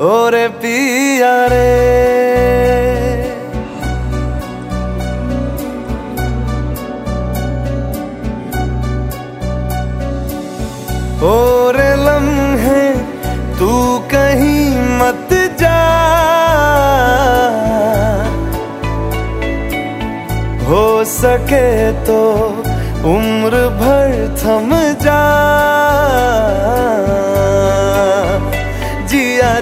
और पिया रे। और लम्हे, तू कहीं मत जा। हो सके तो उम्र भर थम जा।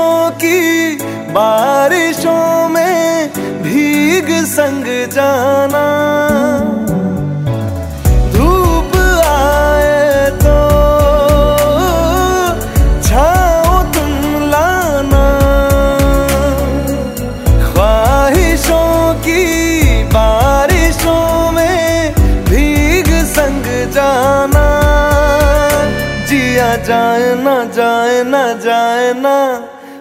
ख्वाहिशों की बारिशों में भीग संग जाना। धूप आए तो छाओ तुम लाना। ख्वाहिशों की बारिशों में भीग संग जाना। जिया जाए ना जाए ना जाए ना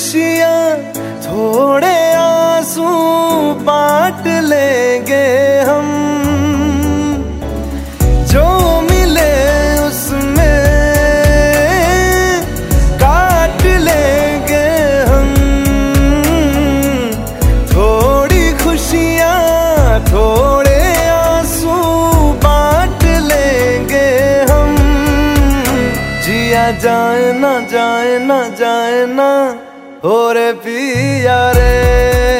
खुशियाँ थोड़े आँसू बांट लेंगे हम। जो मिले उसमें काट हम। थोड़ी खुशियाँ, थोड़े आँसू हम। जिया जाए ना जाए ना जाए ना। और पिया रे